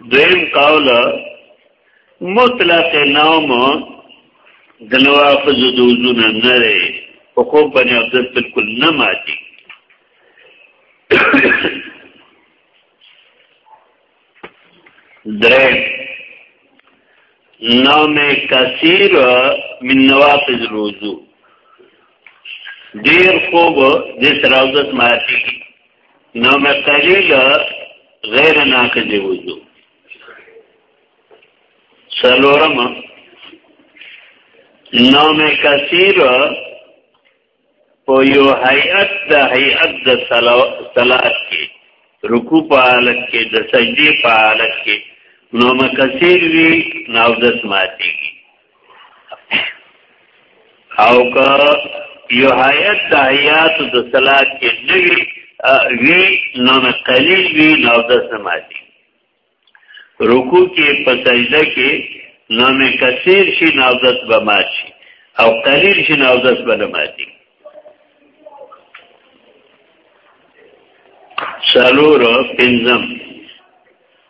دویم قول مطلق نوم د نوافذ د وزونه نه لري او خو باندې عبادت بالکل نه ماتي درې نوم کثیر من نوافذ الوضو ډیر خوب د سراوزت ماتي نو مقلیل غیر ناقض وضو سلورم نوم کثیر په یو هیئت د هیئت د صلات کې رکوع په حالت کې د سجدي په حالت کې نوم کثیر وی نو دس ماتيږي او که یو حیات د حیات د صلات کې نوی وی نو قلیل وی نو د سماتی رکو کې په سجده کې نو کثیر شي نو د بماشي او قلیل شي نو د بنماتی سالور پنځم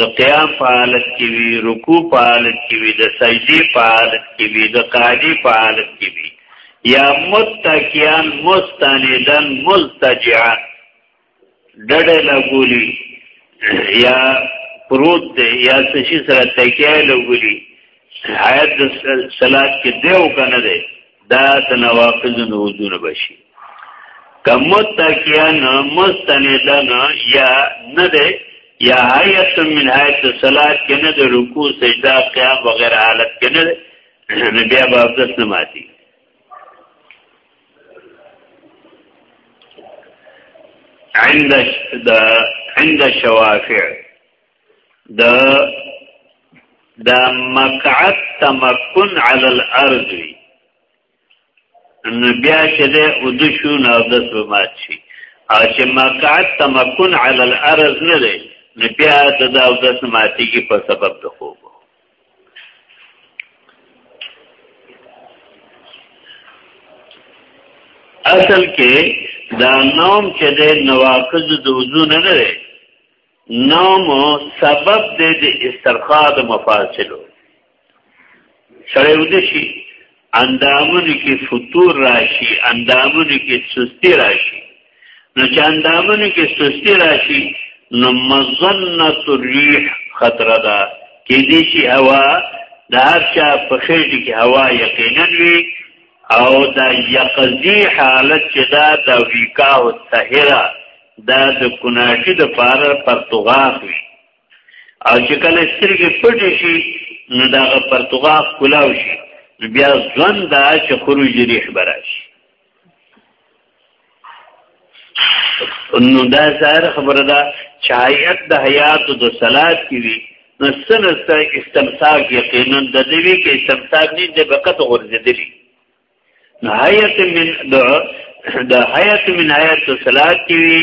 د قیام په حالت کې وي رکوع په حالت کې وي د سجدي په حالت کې وي د قاعدي په حالت کې وي یا متکیان مستندن ملتجعان ډډه لګولي یا پروت دی یا سشي سره تکیه لګولي حیات د صلات کې دیو کنه دی دا تنواقض نوزونه بشي کم متکیان مستندن یا نه ده یا حیات من حیات صلات کې نه ده رکوع سجده قیام وغیرہ حالت کې نه ده نو بیا به افضل نه ماتي عند عند شوافع د د مقعد تمکن علی الارض وی نو بیا چې د ودشو نو د سمات شي او چې مقعد تمکن علی الارض نه دی نو بیا د د سماتیږي په سبب د خوب اصل کې دا نوم چې د نواقض د وضو نه لري نوم سبب دی د استرخا د مفاصلو سړی ودی شي اندامونو کې فطور راشي اندامونو کې سستی راشي نو چې اندامونو کې سستی راشي نو مزنه الريح خطر ده کې دې شي هوا د هر چا په خېټه کې هوا یقینا وي او دا یقضی حالت چې دا د امریکا او سهرا دا د کناشي د پار پرتګال وي او چې کله سترګې پټې شي نو دا پرتګال کلاو شي بیا ځوند دا چې خروج ریح براشي نو دا ظاهر خبره ده چې حیات د حیات د صلات کې وي نو سره سره استمساک یقینا د دې وی کې استمساک نه د بقت غورځېدلی نو حیات من د د حیات من حیات صلات کې وي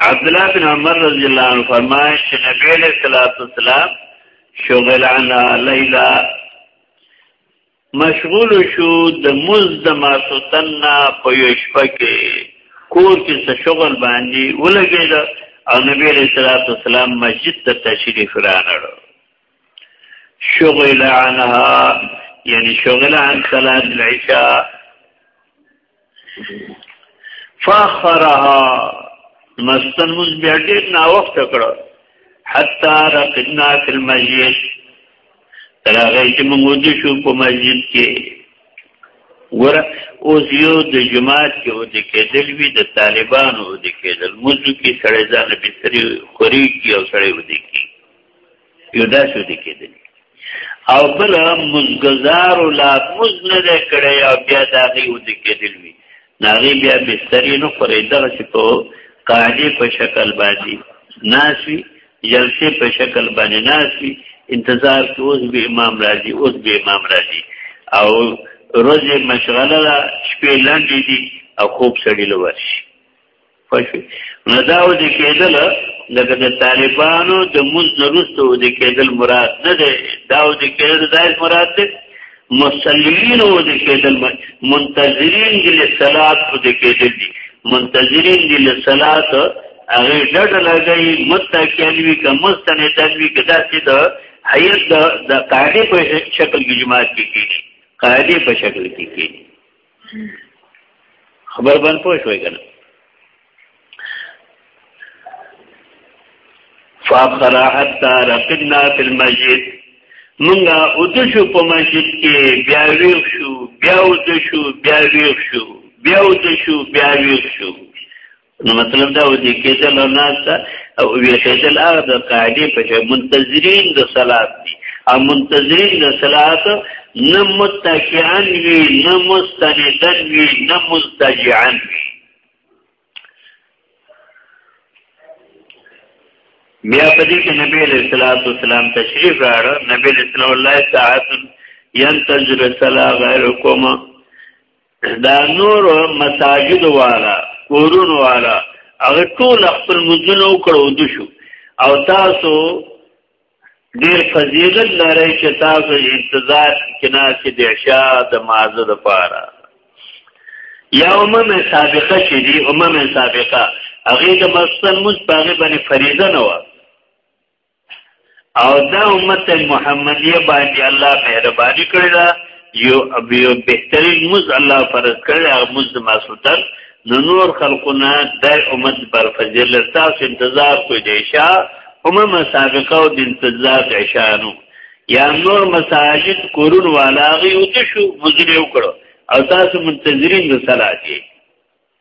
عبد الله بن عمر رضی الله عنه فرمایي چې نبی له صلوات والسلام شغل عنا لیلا مشغول شو د مز د ماسوتنا په یو شپه کې کور کې څه شغل باندې ولګید او نبی له صلوات والسلام مسجد ته تشریف رانړ شغل عنها یعنی شغل عن صلاه العشاء فاخرها مستن موږ بیا ډېر نا وخت کړو حتا رقدنا فی المسجد تر هغه چې موږ ودی شو په مسجد کې ور اوس یو د جماعت کې ودی کېدل وی د طالبانو ودی کېدل موږ کې سړی ځان به سری خوري کې او سړی ودی کې یودا شو دي کېدل او بل مزګزار لا مز نه ده کړی او بیا دا غي و دي کېدل وی ناغي بیا بسترې نو پرې دغه چې په قاعده په شکل باندې ناشي جلسه په شکل باندې ناشي انتظار کې اوس به امام راځي اوس به امام راځي او روزه مشغله شپې لاندې دي او خوب سړی لور شي خوشوي نو دا و دې کېدل لکه د طالبانو د موز نرسته و دې کېدل مراد نه دی دا و دې کېدل ځای مراد دی مسلمین و دې کېدل منتظرین دې له صلات و دې کېدل دي منتظرین دې له صلات هغه ډډ لګي متکلوي که مستنه تلوي که دا چې د حیات د قاعده په شکل کې جماعت کې کېږي قاعده په شکل کې کېږي خبر باندې پوه شوي کنه فاخرا حتا رقدنا فی المسجد منګه ودشو په مسجد کې بیا ویښ شو بیا ودشو بیا ویښ شو بیا ودشو بیا ویښ شو نو مطلب دا و چې کېدل او ناسته او ویښېدل هغه د قاعدې په شی منتظرین د صلات دي او منتظرین د صلات نه متکئن وي نه مستندن وي نه مستجعن وي بیا په دې کې نبی له صلوات و سلام تشریف راړ نبی له صلی الله ساعت ينتظر صلا غیرکم دا نور مساجد والا کورون والا هغه ټول خپل مزونه وکړو د شو او تاسو ډیر فضیلت لرئ چې تاسو انتظار کنا چې د عشاء د مازه د پاره یا امم سابقه چې دی امم سابقه هغه د مسلمان مز پاره باندې فریضه نه و او دا امت محمدیه باندې الله مهرباني کړی دا یو یو بهترین مز الله فرض کړی هغه مز ماسوتر نو نور خلقونه د امت پر فضیل تاسو انتظار کوی دی شا امم سابقه او د انتظار عشانو یا نور مساجد کورون والاغي او شو مزری وکړو او تاسو منتظرین د صلاتي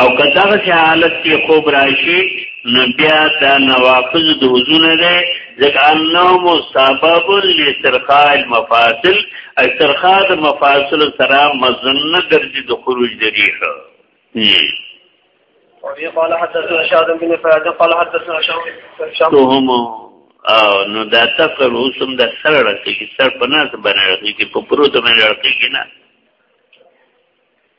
او کداغه چې حالت کې خوب راشي نو بیا دا نوافذ د وضو نه دی ځکه النوم سبب لترخاء المفاصل استرخاء د مفاصل سره مزنه ګرځي د خروج د ریح وبه قال حدثنا شاد بن فراد قال حدثنا شام تهم او نو دا تفر اوسم د سر راځي چې سر په ناس باندې راځي چې په پروت باندې راځي نه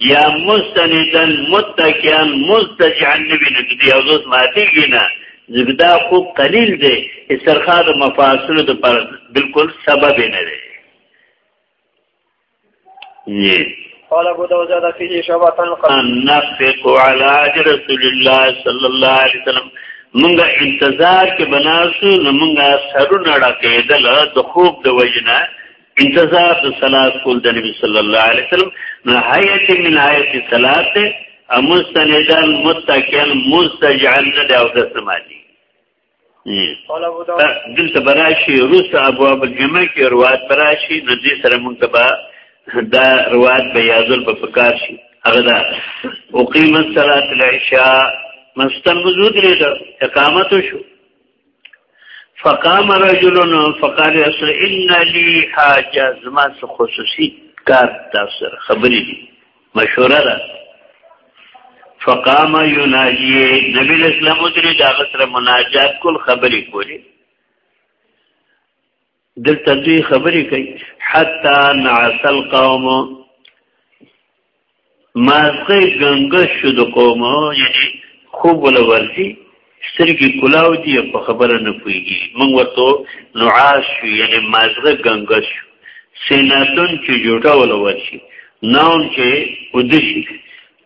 یا مستندن متکیان مستجعن نبی نبی دی او دوست ماتی گینا زبدا خوب قلیل دی استرخا د مفاصل د پر بالکل سبب نه دی جی قال ابو داود هذا فيه شبهه قال نفق على اجر رسول الله صلى الله عليه وسلم مونږه انتظار کې بناسو نو مونږه سرونه ډکېدل د خوب د وجنه انتظار د صلات کول د نبی صلی الله علیه وسلم نه حیات من حیات صلات امستندان متکل مستجعل نه دا او د سمالی دلته براشي روس ابواب الجمع کې روایت براشي نو دې سره مونږ ته دا روایت به یادل په فکر شي هغه دا اقیمت صلات العشاء مستمزود لري اقامت شو فقام رجل فقال رسول ان لي حاجه زما خصوصي کار تاسو خبرې دي مشوره ده فقام يناجي نبی اسلام درې دا غسر مناجات کول خبرې کولې دلته دوی خبرې کوي حتا نعس القوم مازغه ګنګ شو د قوم یعنی خوب ولا ورځي سترګې کلاو دي په خبره نه پويږي موږ ورته نعاش یعنی مازغه ګنګ شو سیناتون چې جوړه ولا ورشي ناون چې ودشي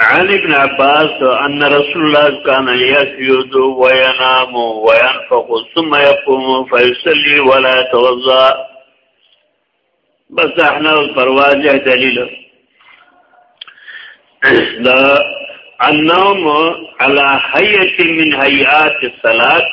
عن ابن عباس ان رسول الله كان يسجد وينام وينفخ ثم يقوم فيصلي ولا يتوضا بس احنا پرواجه دلیل دا النوم على حیت من حیات الصلاة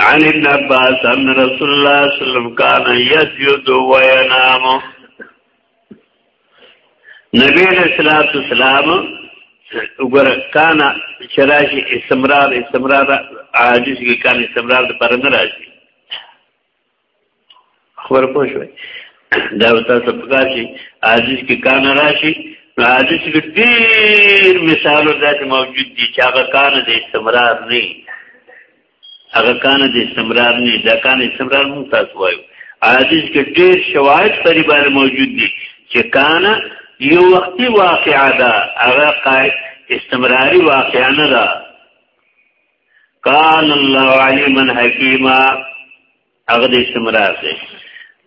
عن ابن عباس ان رسول الله صلی الله علیه وسلم کان یسجد و ینام نبی علیہ الصلوۃ والسلام وګور کان چرایشی استمرار استمرار حدیث کې کان استمرار د پر نه راځي خبر پوه شوي دا تاسو په کار شي عاجز کې کان راشي نو عاجز کې ډېر مثالو داسې موجود دي چې هغه کان د استمرار نه هغه کان د استمرار نه دا کان استمرار مو تاسو وایو عاجز کې ډېر شواهد پرې باندې موجود دي چې کان یو وختي واقعا ده هغه قائد استمراری واقعا نه ده کان الله علیما حکیما هغه د استمرار دی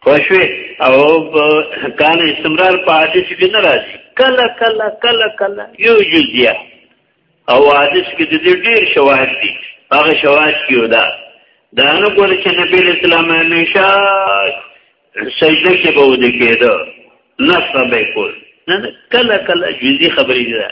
خوشوي او کان استمرار په حدیث کې نه راځي کله کله کله کله یو جزیه او حدیث کې د دې ډیر شواهد دي هغه شواهد کې ودا دا نو کول چې نبی اسلام همیشه سجده کې به ودی کېده نصب کول نه کله کله جزئی خبرې ده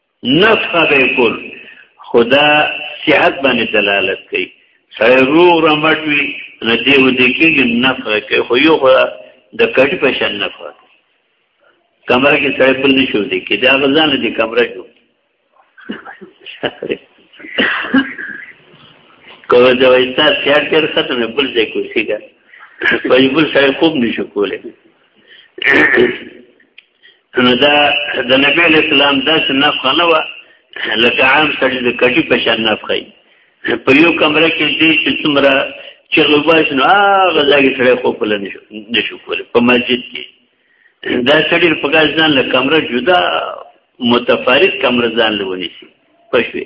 نفخه به کول خدا صحت باندې دلالت کوي سړی روغ رمټ وي نه دی ودی کېږي نفخه کوي خو یو خو د کټي په شان نفخه کمره کې سړی بل نه شو دی کې دا غزان دي کمره جوړ کوه دا وایي تاسو یاد کړئ ختم بل ځای کوی څنګه په بل ځای خوب نشو کولای نو دا د نبی علیہ السلام داس نفخه نه و لکه عام سړي د کټي په شان نفخه په یو کمره کې دې چې څومره چې غواش نو هغه ځای سره خو په لنه نشو کول په مسجد کې دا سړي په کاش ځان له کمره جدا متفارق کمره ځان لونی شي پښوی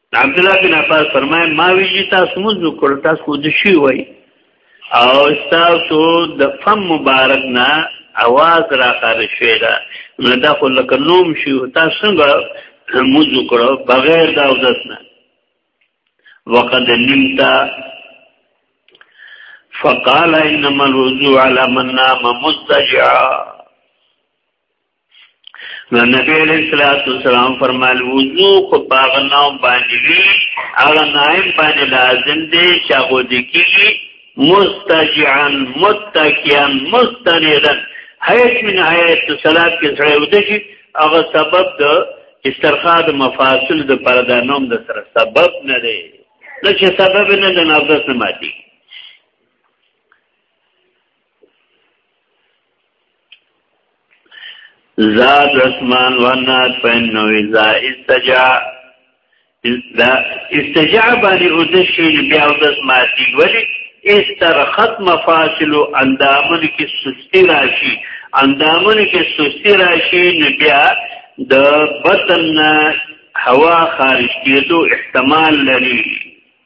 عبد الله بن عباس فرمای ما ویلی تاسو موږ وکړ تاسو د شي وای او تاسو د فم مبارک نه आवाज را خار شوی دا نو دا خو لکه نوم شي تاسو څنګه موږ وکړ بغیر دا وځس نه وقد نمت فقال انما الوضوء على من نام مضطجعا نو نبی علیہ الصلوۃ والسلام فرمایل وضو خو باغ نام باندې وی هغه نائم باندې لازم دی چې هغه د کی مستجعا متکیا مستنیرا حیات من حیات صلات کې سره وته شي هغه سبب د استرخاء د مفاصل د پردانوم د سره سبب نه دی نو چې سبب نه د نفس نه ماتي زاد رسمان ونات فإنه إذا استجاء دا استجاء باندې او د شوی بیا او د ماتي ولی استرخت مفاصل اندامن کې سستی راشي اندامن کې سستی راشي نو بیا د بطن هوا خارج کېدو احتمال لري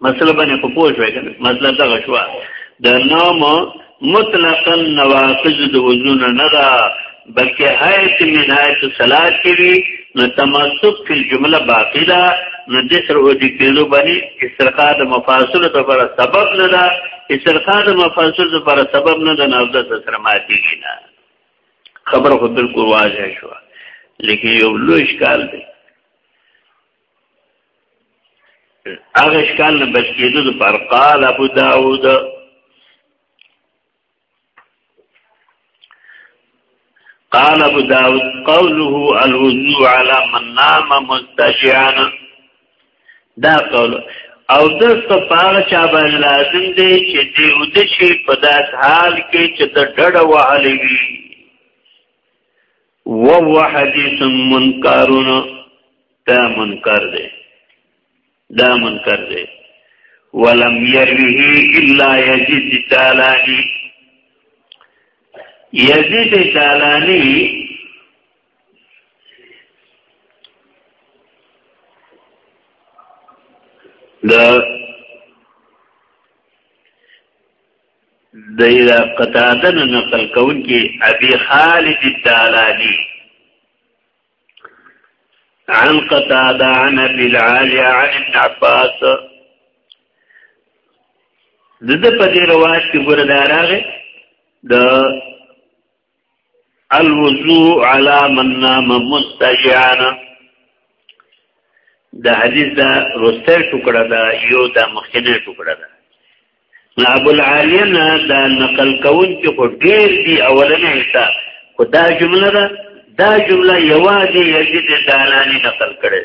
مسله باندې خو پوه شوې کنه مسله دا شو د نوم مطلقا نواقض د وزن نه دا بلکې حیث من حیث صلات کوي نو تمسک فی الجمله باقی ده نو د سر او د کېلو باندې استرقا د مفاصل لپاره سبب نه ده استرقا د مفاصل لپاره سبب نه ده نو د سره ماتېږي نه خبره خو بالکل واضح شو لیکن یو لوی ښکار دی هغه اشکال نه بچ کېدو د پر قال ابو داود قال ابو داود قوله الوضوء على من نام مستجعا دا قول او د صفاره چا باندې لازم دی چې دې ود شي په داس حال کې چې د ډډه وهلې وي وهو حدیث منکرون دا منکر دی دا منکر دی ولم يروه الا يزيد الدالاني يزيد الدالاني د د قتاده نه نقل کون کې ابي خالد الدالاني عن قتاده عن ابي العالي عن ابن عباس د د په دې روایت کې ګوره دا راغی د الوضوء على من نام مستجعانا دا حدیث دا رسته ټکړه دا یو دا مخکنه ټکړه دا نا ابو العالیه دا نقل کون کې خو ډیر دی اولنې حصہ خو دا جمله دا دا جمله یوازې یزید دالانی نقل کړې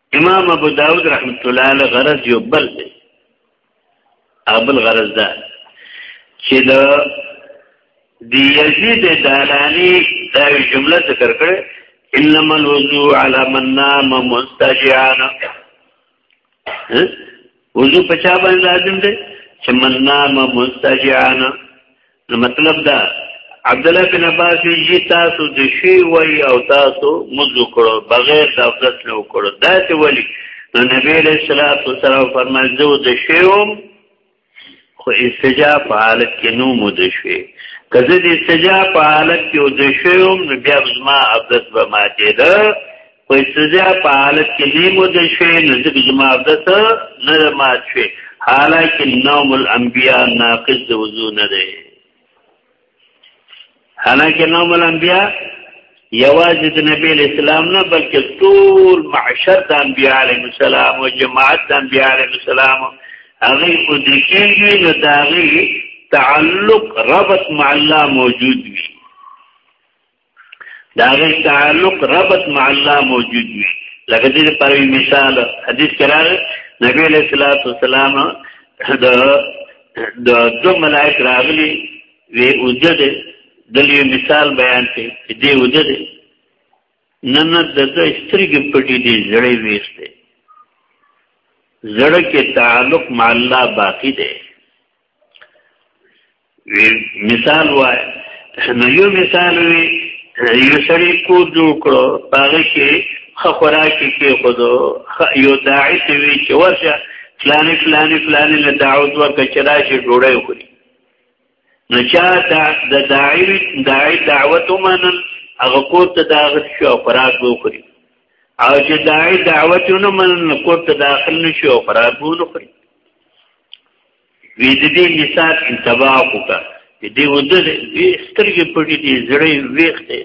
امام ابو داود رحمت الله علیه غرض یو بل دی ابل غرض ده چې د دی یزید دالانی دا جمله ذکر کړه انما الوضوء على من نام مستجعان وضو پچا باندې لازم دی چې من نام مستجعان نو مطلب دا عبد الله بن عباس یی تاسو د شی وای او تاسو مزو کړو بغیر د افضل نه وکړو دا ته ولی نو نبی علیہ الصلوۃ والسلام فرمایي زه د شیوم خو استجاب په حالت کې نو مو د شی کزه د استجاب په حالت کې د شیوم نو بیا زما افضل به ماته ده خو استجاع په حالت کې نیمو د شوی نو ځکه چې ما عبدت نه د مات شوی حالانکه نوم الانبیاء ناقض د وضو نه دی حالانکه نوم الانبیاء یوازې د نبی اسلام نه بلکې ټول معشر د انبیاء علیهم السلام او جماعت د انبیاء علیهم السلام هغه او د کېږي نو دا غي تعلق ربط مع الله موجود وي دا غي تعلق ربط مع الله موجود وي لکه دې پر مثال حدیث کرار نبی علیہ الصلوۃ والسلام د د دو ملائک راغلي وی وجد دلی مثال بیان کړي دې وجد نن د سترګې پټې دي زړې وېسته زړه کې تعلق مع الله باقی دی مثال وای نو یو مثال وی یو سړی کو جوړ کړو هغه کې خخوراکی کې خود یو داعی ته وی چې ورشه فلانی فلانی فلانی له دعوت ورکړه چې راشي ډوړی وخوري نو چا د داعی داعی دعوت ومنل هغه کو ته داخل شو خوراک وخوري او چې داعی دعوت نه منل کو ته داخل نشو خوراک وخوري وی د دې مثال انتباه وکړه دې ودل سترګې پټې دي زړې ویخته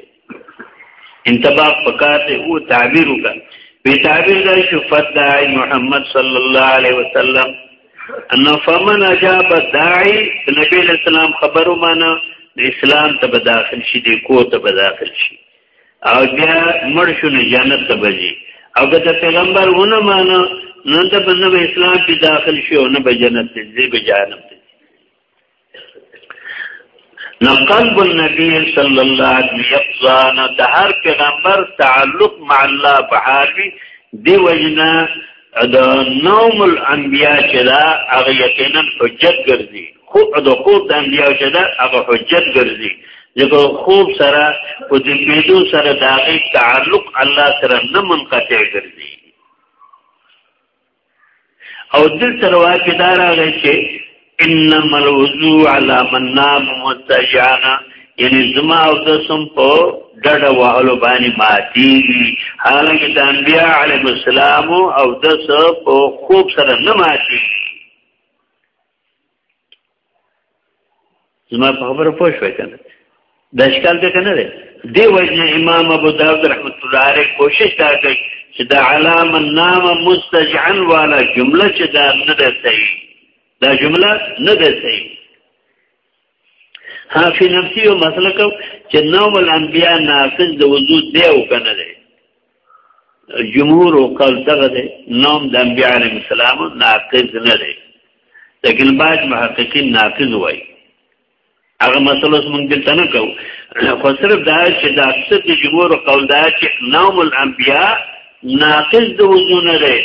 انتباه پکار دی او تعبیر وکړه به تعبیر دی چې فدای محمد صلی الله علیه وسلم ان فمن اجاب داعی نبی اسلام خبرو معنا اسلام ته بداخل شي دی کو ته بداخل شي او بیا مړ شو نه جنت ته بځي او که ته پیغمبر ونه مانو نو ته په نوې اسلام کې داخل شې او نه به جنت ته ځې به جهنم ته نو قلب النبي صلى الله عليه وسلم يقضى نو د هر پیغمبر تعلق مع الله بحال دی وجنا دا نوم الانبیاء چې دا هغه یقینا حجت ګرځي خو د خوب د انبیاء چې دا هغه حجت ګرځي ځکه خوب سره او د پیدو سره د هغه تعلق الله سره نه منقطع ګرځي او دل سره واکدار هغه چې انما الوضوء على من نام متجانا یعنی زما او د سم په ډډ وهلو باندې ماتي حالانکه د انبیاء علیهم السلام او د سم په خوب سره نه ماتي زما په خبره پوه شوې کنه دا اشکال ته کنه دی دی وجه امام ابو داود رحمت الله علیه کوشش دا کوي چې دا علام النام مستجعا والا جمله چې دا نه ده صحیح دا جمله نه ده صحیح ها فی نفسی او مسلک چې نوم الانبیاء نافذ د وجود دی او کنه دی جمهور او قول دغه دی نوم د انبیاء علیهم السلام ناقض نه دی لیکن بعض محققین ناقض وایي هغه مسله موږ دلته نه کوو خو صرف دا چې د اکثر د جمهور او قول دا چې نوم الانبیاء ناقض د وضو نه دی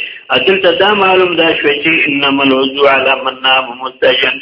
دلته دا معلوم دا شوی چې انما الوضو علی من نام مستجن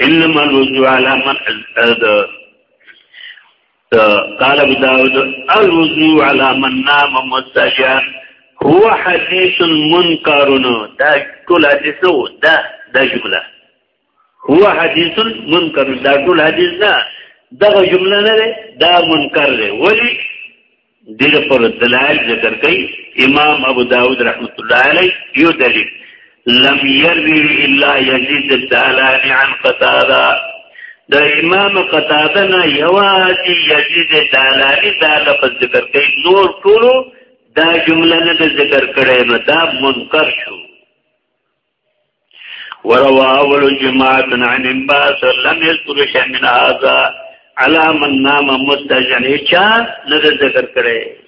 انما الوضوء على من ازداد قال ابو داود الوضوء على من نام مستجا هو حديث منكر دا ټول حدیث دا دا جمله هو حدیث منکر دا ټول حدیث نه دغه جمله نه ده دا منکر ده ولی دیر پر دلائل ذکر کئی امام ابو داود رحمت اللہ علی یو دلیل لم یروی الا یزید الدالانی عن قطادا دا امام قطادا نا یوازی یزید الدالانی دا لفظ ذکر کئی نور کولو دا جمله نه ذکر کړي نو دا منکر شو وروا اول جماعت عن انباس لم يذكر شيء من هذا على من نام مستجن چا نه ذکر کړي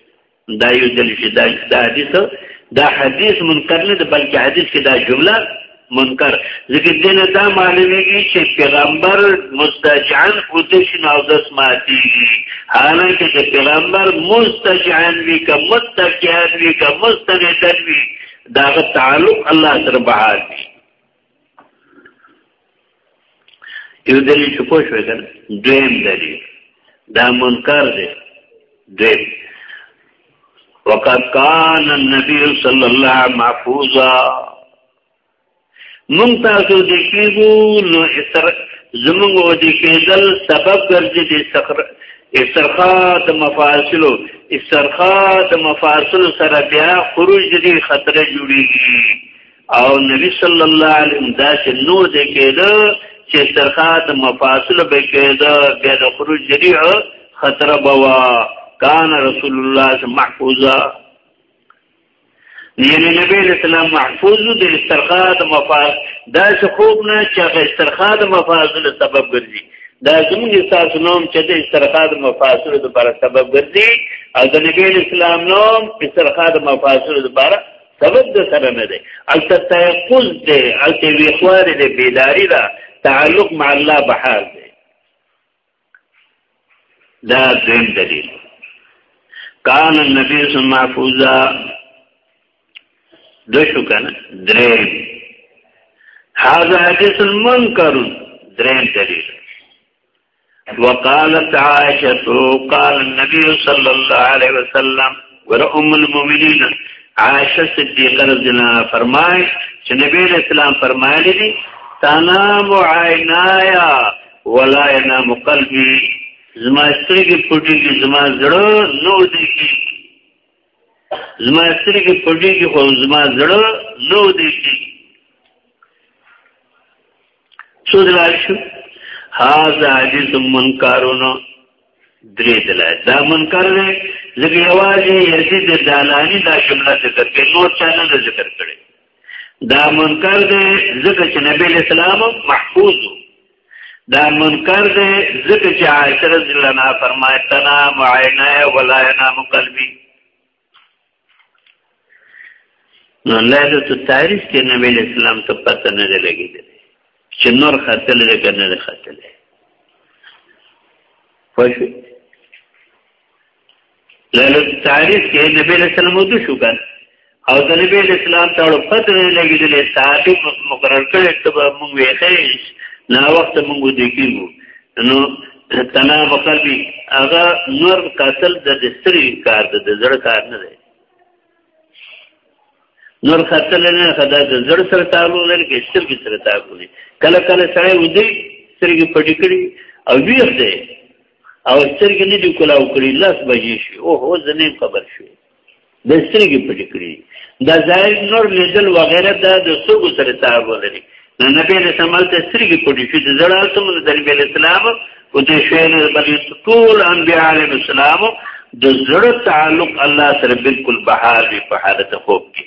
دا یو دل شي دا دا حدیث دا حدیث منکر نه بلکې حدیث کې دا جمله منکر ځکه دینه دا معلومیږي چې پیغمبر مستجعن پوتش نو داس ماتي حالانکه چې پیغمبر مستجعن وی که متکئن وی که مستندن وی دا غ تعلق الله سره بحال دی یو دلیل چې پوه شوې کنه دویم دلیل دا منکر دی دویم وقد كان النبي صلى الله عليه وسلم محفوظا مونږ تاسو د کېږو نو اسر زمونږ او د کېدل سبب ګرځي د سخر استرخا د مفاصلو استرخا د مفاصلو سره بیا خروج د دې خطر جوړيږي او نبی صلی الله علیه وسلم دا چې نو د کېده چې استرخا د مفاصلو به کېده بیا د خروج د دې خطر بوا کان رسول الله محفوظا یعنی نبی اسلام محفوظ د استرخا د مفاز دا څه خوب نه چې هغه استرخا د مفاز له سبب ګرځي دا زموږ احساس نوم چې د استرخا د مفاز له لپاره سبب ګرځي او د نبی اسلام نوم استرخا د مفاز له لپاره سبب د سره نه دی البته تيقظ دی البته ویخوار دی بیداری دا تعلق مع الله بحال دی دا دویم دلیل کان النبی صلی الله علیه وسلم دو شو کنه دریم هذا حدیث منکر دریم دلیل وقالت عائشة قال النبي صلى الله عليه وسلم ور ام المؤمنین عائشہ صدیقہ رضی اللہ عنہ فرمائے چې نبی اسلام فرمایلی دي تنام عینایا ولا ينام قلبي زما سترګې پټېږي زما زړه نه ودېږي زما سترګې پټېږي خو زما زړه نه ودېږي څو دلایل شو هاذا حدیث منکارون درې دلایل دا منکر دی ځکه یوازې یزید دالانی دا جمله ذکر کړي نور چا نه ذکر کړي دا منکر دی ځکه چې نبی اسلام محفوظ دا منکر دی ځکه چې عائشه رضی الله عنها فرمایي تنا معینه ولا ينام قلبي نو لایله تو تاریخ کې نبی اسلام ته پته نه لګیږي چې نور خاتل دې کنه خاتل فشو ليله تاریخ کې نبی له سلام ودو شو کړ او د نبی له سلام ته ورو پته نه لګیدلې صحابي مقرر کړي ته موږ یې خېش نا وخت موږ ودی کیږو نو تنا وقلبي هغه نور قاتل د دستری کار د زړه کار نه دی نور قاتل نه خدا د زړه سره تعلق لري کې سترګې سره تعلق لري کله کله سره ودی سترګې پټې کړي او ویښ دی او سترګې نه دی کلاو کړی لاس بجې شي او هو زنیم خبر شو د سترګې پټې کړی دا ظاهر نور لیدل وغیره دا د سوګو سره تعارض لري نو نبی له سمال ته سترګې پټې شي د زړه تم د نبی له اسلام او د شین بل ټول انبیاء علیهم السلام د زړه تعلق الله سره بالکل بهار په حالت خوب کې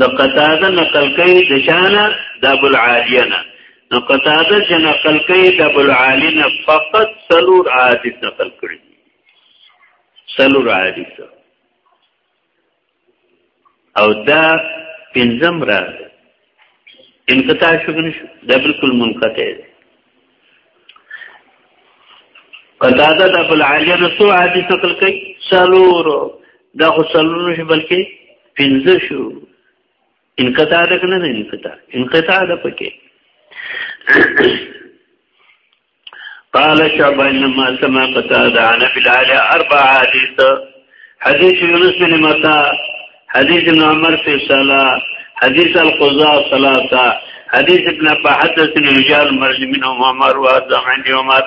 د قتاده نقل کوي د شانه د ابو العالیه نه نو قتاده چې نقل کوي د ابو العالی نه فقط سلور حدیث نقل کړي سلور حدیث او دا پنځم راځي انقطاع شو کنه شو دا بالکل منقطع دی قطاده د ابو العالیه نو سو حدیث نقل کوي سلور دا خو سلور نشي بلکې پنځه شو انقطاع ده کنه نه انقطاع انقطاع ده پکې قال شعبا لما سمع قتادة عن ابي العالي اربع حديث حديث يونس بن متى حديث ابن عمر في الصلاه حديث القضاء ثلاثه حديث ابن ابا حدث رجال مرج منهم عمر وهذا عندي عمر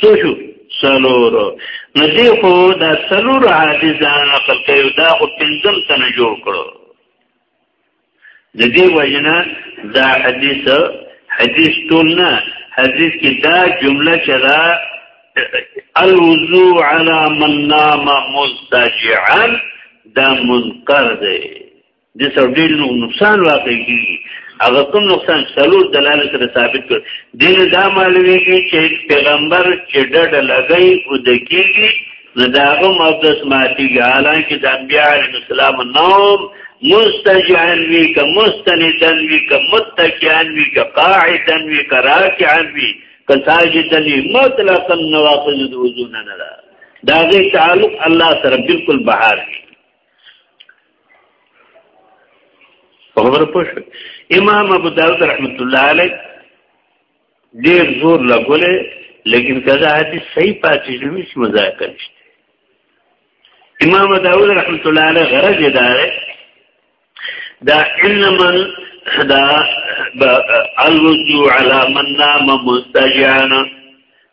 شو شو سلور نو دی خو دا سلور حدیث ځان نقل کوي دا خو پنځم تنه جوړ کړو د دې وجنه دا حدیث حدیث ټول نه حدیث کې دا جمله چې دا الوضوء على من نام مستجعا دا منقر دی د سر ډېر نقصان واقع کیږي هغه کوم نقصان څلور دلالت سره ثابت کړ دین دا معلومیږي چې پیغمبر چې ډډه لګي او د کیږي نو دا هم او دس ماتیږي حالانکه د انبیاء علیهم السلام نوم مستجعن وی که مستندن وی که متکیان وی که قاعدن وی که راکعن وی که ساجدن وی مطلقا نواقض د وضو نه نه دا غي تعلق الله سره بالکل بهار دی خبر پوښ امام ابو داود رحمت الله علیه ډیر زور لګولې لیکن کدا حدیث صحیح پاتې شوی چې مذاق نشته امام داوود رحمت الله علیه غرض دا دا انما دا الوجو علی من نام مستجعان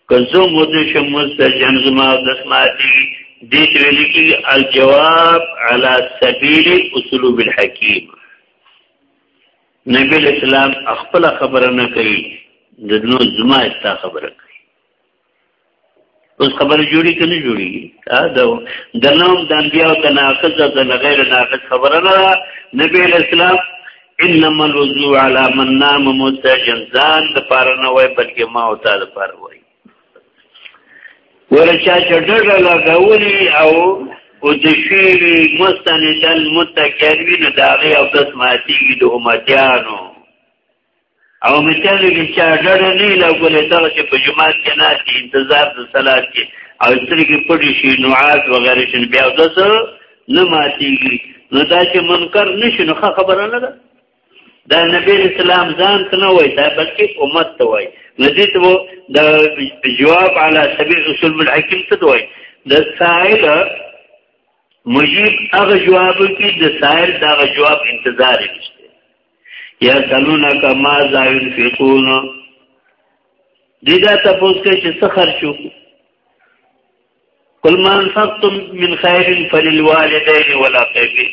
کزو مدش مستجعان زما دسماتی دیت ویلی کی الجواب علی سبیل اسلوب الحکیم نبی اسلام خپل خبره نه کوي د نو زما استا خبره کوي اوس خبره جوړی کنه جوړی دا د نوم د انبیاء او د ناقص او د غیر ناقص خبره نه نبی اسلام انما الوضوء على من نام متجن ځان د پاره نه وای بلکې ما او تا د پاره وای ورچا چډړه لګولي او او د شیری مستندل متکروین داغه او دس ماتیږي د امتیانو او مثال کې چا ډډ نه لګولې دغه چې په جماعت کې نه دي انتظار د صلات کې او سترګې پټې شي نوعات وغیرہ شن بیا دس نه ماتیږي نو دا چې منکر نشي نو خبره نه ده دا نبی اسلام ځان ته نه وای دا بلکې امت ته وای ندی ته د جواب علی سبیل اصول الحکیم ته وای د سائل مجیب هغه جواب کې د سائل دا جواب انتظار نشته یا سلونا کما زاین فیقون دې دا تاسو کې چې څه خرچو قل ما انفقتم من خير فللوالدين ولا قبل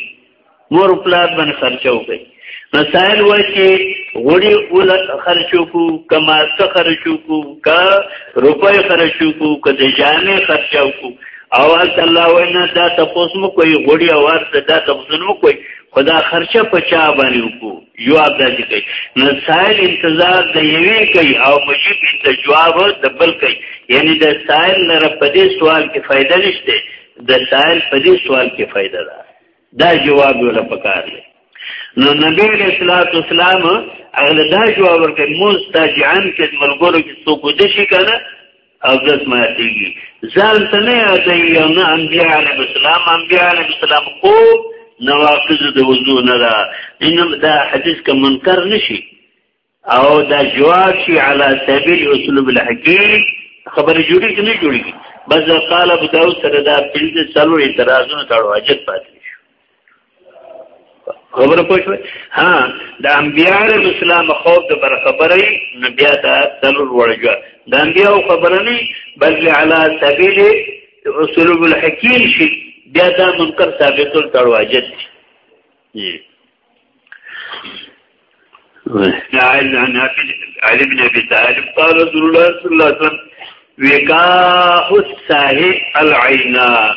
مور پلار باندې خرچو کوي مسائل وایي چې غوړي ول خرچو کو کما څه خرچو کو کا روپۍ خرچو کو که د جامې خرچو کو او الله وینا دا تاسو مو کوي غوړي او ورته دا تاسو مو کوي خدا خرچه په چا باندې وکړو جواب داسې کوي نو سائل انتظار د یوې کوي او مجیب د جواب د بل کوي یعنی د سائل نه په دې سوال کې فائدہ نشته د سائل په دې سوال کې فائدہ ده دا جواب ولا پکار دی نو نبی علیہ الصلوۃ والسلام هغه دا جواب ورکړي مستجعن کې ملګرو کې څوک دشي کنه او دس ماتیږي ځان ته نه یادوي او نه انبیاء علیه السلام انبیاء علیه السلام خو نواقض د وضو نه ده انم دا حدیث که منکر نشي او دا جواب شي علی سبیل اسلوب الحکیم خبرې جوړې کې نه جوړېږي بس قال ابو داود سره دا پنځه څلور اعتراضونه تړو حاجت پاتې خبره پوه شوې ها د انبیاء اسلام خوف د بر خبرې نبی دا تلور ورجو د انبیاء خبره نه بلکې علی سبیل اسلوب الحکیم شي بیا دا منکر ثابتول تړواجد دي عن علي بن ابي طالب قال رسول الله صلى الله عليه وسلم وقاء الصاحب العينان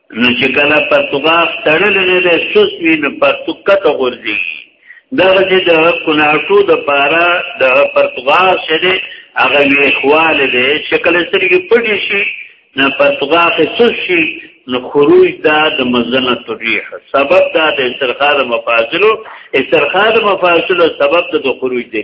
نو چې کله پرتګاف تړل نه دی سوس وی نو پرتګ کته غورځي دا چې د کناټو د پارا د پرتګاف شری هغه وی خوال دی چې کله سترګې پټې شي نه پرتګاف سوس شي نو خروج دا د مزنه تریح سبب دا د استرخاء مفاصلو استرخاء مفاصلو سبب د خروج دی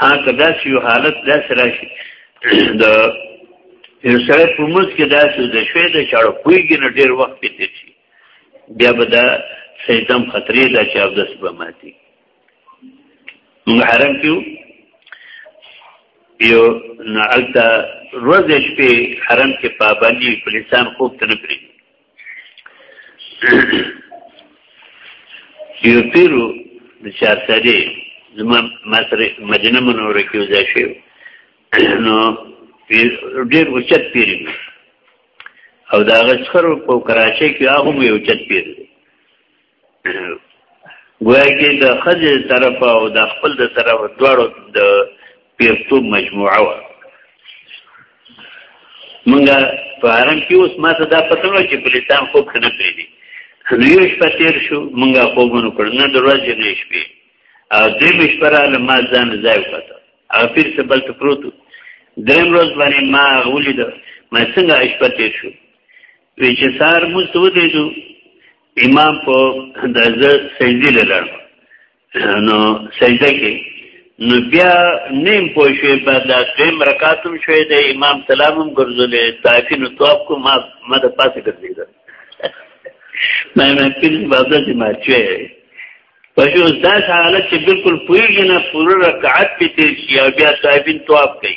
ها کدا چې یو حالت داس راشي د یو سره په موږ کې داس د شوې د چاړو کویږي نه ډیر وخت کې تیر شي بیا به دا سیدم خطرې دا چې اودس به ماتي موږ حرم کیو یو نه البته روز شپې حرم کې پابندي پولیسان خوب ته نه پرېږدي یو پیرو د چارسری زما مصر مدینه منوره کې وځای شو نو ډیر اوچت پیر دی او دا غسخر په کراچۍ کې هغه یو اوچت پیر دی ګویا کې د خځې طرف او د خپل د طرف دواړو د پیرتوب مجموعه وه مونږه په حرم کې اوس ما ته دا پته نه چې پلیتان خوب کنه پریدي نو یو شپه تیر شو مونږه خوبونه کړ نه دروازه نه شپې او دې مشپره له ما ځان ځای وکړه او پیر څه بل ته پروت دریم روز باندې ما غولې ده ما څنګه شپه تیر شو وی چې سار موږ ته ودرېدو امام په د سجدي لړ نو سجده کې نو بیا نیم پوه شوې بعد د دویم رکاتم شوې د امام سلام هم ګرځولې طایفین طواف کو ما ما د پاسه ګرځېده ما ما پیر بازه چې ما چوي پښو داس حالت چې بالکل پوهیږي نه پوره رکعت پې تیر شي او بیا طایفین طواف کوي